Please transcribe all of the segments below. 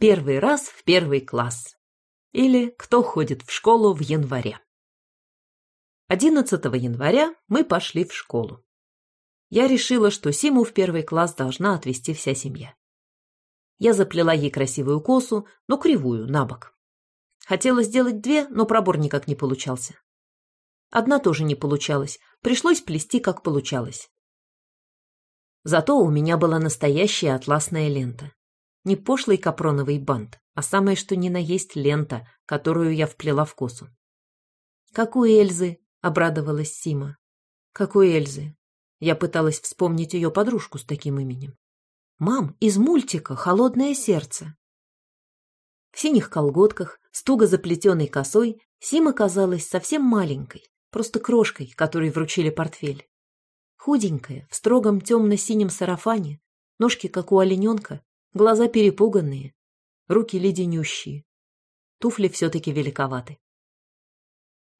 Первый раз в первый класс. Или кто ходит в школу в январе. 11 января мы пошли в школу. Я решила, что Симу в первый класс должна отвезти вся семья. Я заплела ей красивую косу, но кривую, на бок. Хотела сделать две, но пробор никак не получался. Одна тоже не получалась, пришлось плести, как получалось. Зато у меня была настоящая атласная лента. Не пошлый капроновый бант, а самое что ни на есть лента, которую я вплела в косу. «Как у Эльзы», — обрадовалась Сима. «Как у Эльзы». Я пыталась вспомнить ее подружку с таким именем. «Мам, из мультика «Холодное сердце». В синих колготках, с туго заплетенной косой, Сима казалась совсем маленькой, просто крошкой, которой вручили портфель. Худенькая, в строгом темно-синем сарафане, ножки, как у олененка, глаза перепуганные, руки леденющие. Туфли все-таки великоваты.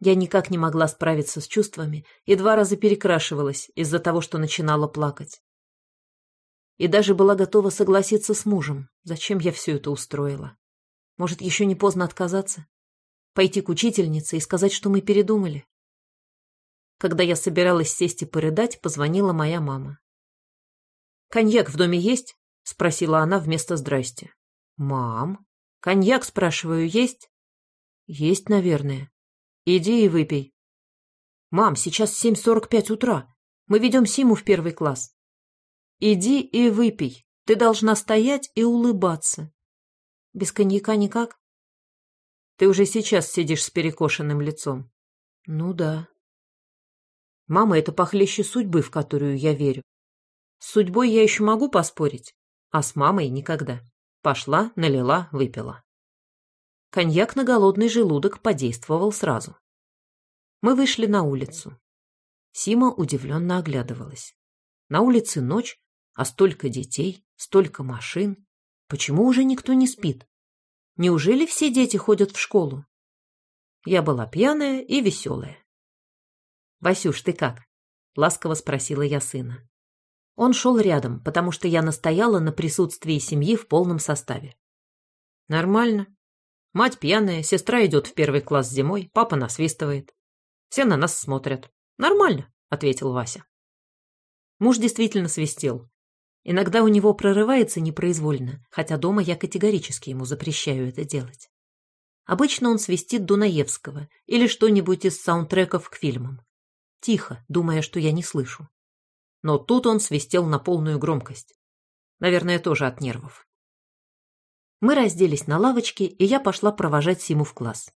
Я никак не могла справиться с чувствами и два раза перекрашивалась из-за того, что начинала плакать. И даже была готова согласиться с мужем. Зачем я все это устроила? Может, еще не поздно отказаться? Пойти к учительнице и сказать, что мы передумали? Когда я собиралась сесть и порыдать, позвонила моя мама. «Коньяк в доме есть?» — спросила она вместо «здрасте». «Мам, коньяк, спрашиваю, есть?» «Есть, наверное. Иди и выпей». «Мам, сейчас семь сорок пять утра. Мы ведем Симу в первый класс». «Иди и выпей. Ты должна стоять и улыбаться». «Без коньяка никак?» «Ты уже сейчас сидишь с перекошенным лицом». «Ну да», Мама — это похлеще судьбы, в которую я верю. С судьбой я еще могу поспорить, а с мамой никогда. Пошла, налила, выпила. Коньяк на голодный желудок подействовал сразу. Мы вышли на улицу. Сима удивленно оглядывалась. На улице ночь, а столько детей, столько машин. Почему уже никто не спит? Неужели все дети ходят в школу? Я была пьяная и веселая. «Васюш, ты как?» — ласково спросила я сына. Он шел рядом, потому что я настояла на присутствии семьи в полном составе. «Нормально. Мать пьяная, сестра идет в первый класс зимой, папа насвистывает. Все на нас смотрят. Нормально», — ответил Вася. Муж действительно свистел. Иногда у него прорывается непроизвольно, хотя дома я категорически ему запрещаю это делать. Обычно он свистит Дунаевского или что-нибудь из саундтреков к фильмам. Тихо, думая, что я не слышу. Но тут он свистел на полную громкость. Наверное, тоже от нервов. Мы разделись на лавочке, и я пошла провожать Симу в класс.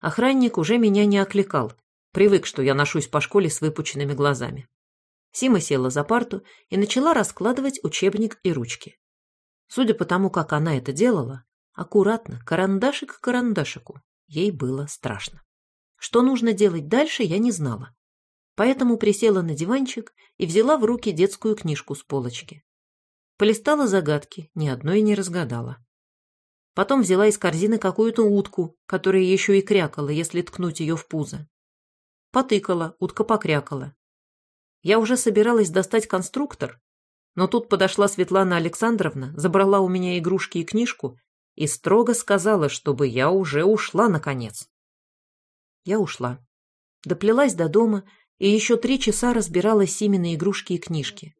Охранник уже меня не окликал, привык, что я ношусь по школе с выпученными глазами. Сима села за парту и начала раскладывать учебник и ручки. Судя по тому, как она это делала, аккуратно, карандашик к карандашику, ей было страшно. Что нужно делать дальше, я не знала поэтому присела на диванчик и взяла в руки детскую книжку с полочки. Полистала загадки, ни одной не разгадала. Потом взяла из корзины какую-то утку, которая еще и крякала, если ткнуть ее в пузо. Потыкала, утка покрякала. Я уже собиралась достать конструктор, но тут подошла Светлана Александровна, забрала у меня игрушки и книжку и строго сказала, чтобы я уже ушла, наконец. Я ушла. Доплелась до дома и еще три часа разбирала Симины игрушки и книжки.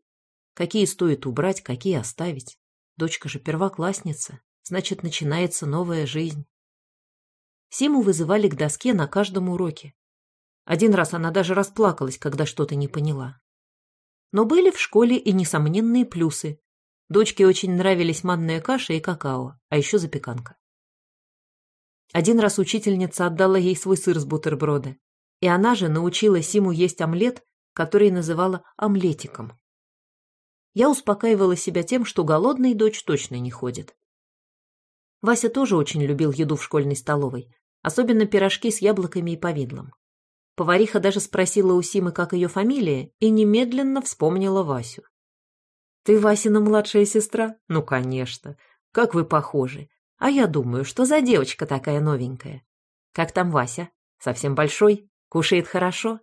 Какие стоит убрать, какие оставить. Дочка же первоклассница, значит, начинается новая жизнь. Симу вызывали к доске на каждом уроке. Один раз она даже расплакалась, когда что-то не поняла. Но были в школе и несомненные плюсы. Дочке очень нравились манная каша и какао, а еще запеканка. Один раз учительница отдала ей свой сыр с бутерброда, и она же научила Симу есть омлет, который называла омлетиком. Я успокаивала себя тем, что голодный дочь точно не ходит. Вася тоже очень любил еду в школьной столовой, особенно пирожки с яблоками и повидлом. Повариха даже спросила у Симы, как ее фамилия, и немедленно вспомнила Васю. «Ты Васина младшая сестра? Ну, конечно. Как вы похожи. А я думаю, что за девочка такая новенькая? Как там Вася? Совсем большой?» Кушает хорошо?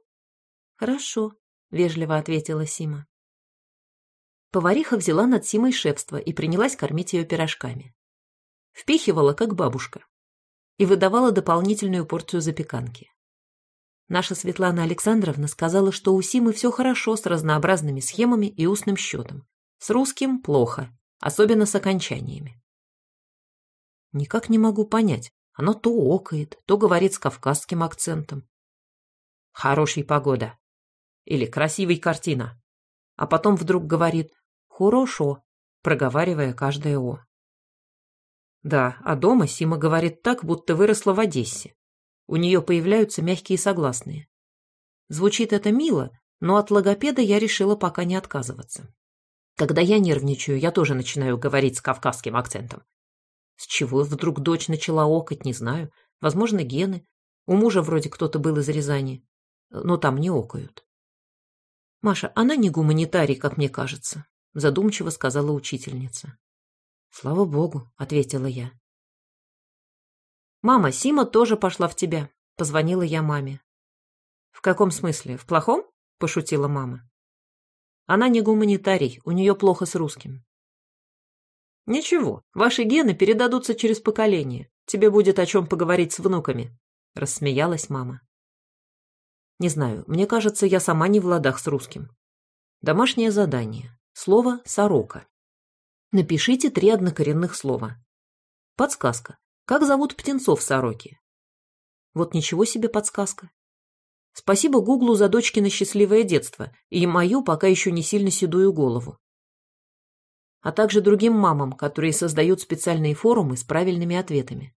Хорошо, вежливо ответила Сима. Повариха взяла над Симой шефство и принялась кормить ее пирожками. впихивала, как бабушка, и выдавала дополнительную порцию запеканки. Наша Светлана Александровна сказала, что у Симы все хорошо с разнообразными схемами и устным счетом. С русским плохо, особенно с окончаниями. Никак не могу понять. Она то окает, то говорит с кавказским акцентом. Хорошей погода. Или красивой картина. А потом вдруг говорит «хорошо», проговаривая каждое «о». Да, а дома Сима говорит так, будто выросла в Одессе. У нее появляются мягкие согласные. Звучит это мило, но от логопеда я решила пока не отказываться. Когда я нервничаю, я тоже начинаю говорить с кавказским акцентом. С чего вдруг дочь начала окать, не знаю. Возможно, гены. У мужа вроде кто-то был из Рязани. Но там не окают. Маша, она не гуманитарий, как мне кажется, задумчиво сказала учительница. Слава богу, ответила я. «Мама, Сима тоже пошла в тебя», — позвонила я маме. «В каком смысле? В плохом?» — пошутила мама. «Она не гуманитарий, у нее плохо с русским». «Ничего, ваши гены передадутся через поколение. Тебе будет о чем поговорить с внуками», — рассмеялась мама. «Не знаю, мне кажется, я сама не в ладах с русским. Домашнее задание. Слово «сорока». Напишите три однокоренных слова. Подсказка. Как зовут птенцов сороки? Вот ничего себе подсказка. Спасибо Гуглу за дочкино счастливое детство и мою пока еще не сильно седую голову. А также другим мамам, которые создают специальные форумы с правильными ответами.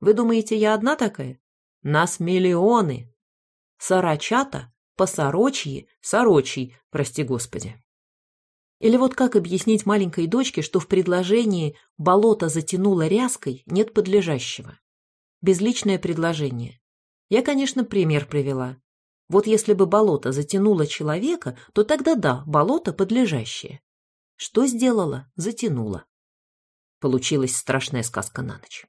Вы думаете, я одна такая? Нас миллионы. Сорочата, посорочьи, сорочий, прости господи. Или вот как объяснить маленькой дочке, что в предложении «болото затянуло ряской» нет подлежащего? Безличное предложение. Я, конечно, пример привела. Вот если бы болото затянуло человека, то тогда да, болото подлежащее. Что сделала? Затянула. Получилась страшная сказка на ночь.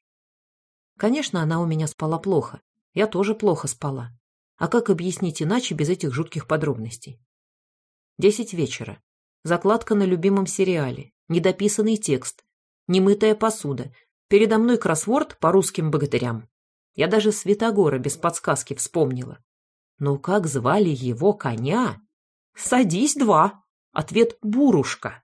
Конечно, она у меня спала плохо. Я тоже плохо спала. А как объяснить иначе без этих жутких подробностей? Десять вечера. Закладка на любимом сериале, недописанный текст, немытая посуда. Передо мной кроссворд по русским богатырям. Я даже Святогора без подсказки вспомнила. Но как звали его коня? «Садись, два!» Ответ «Бурушка».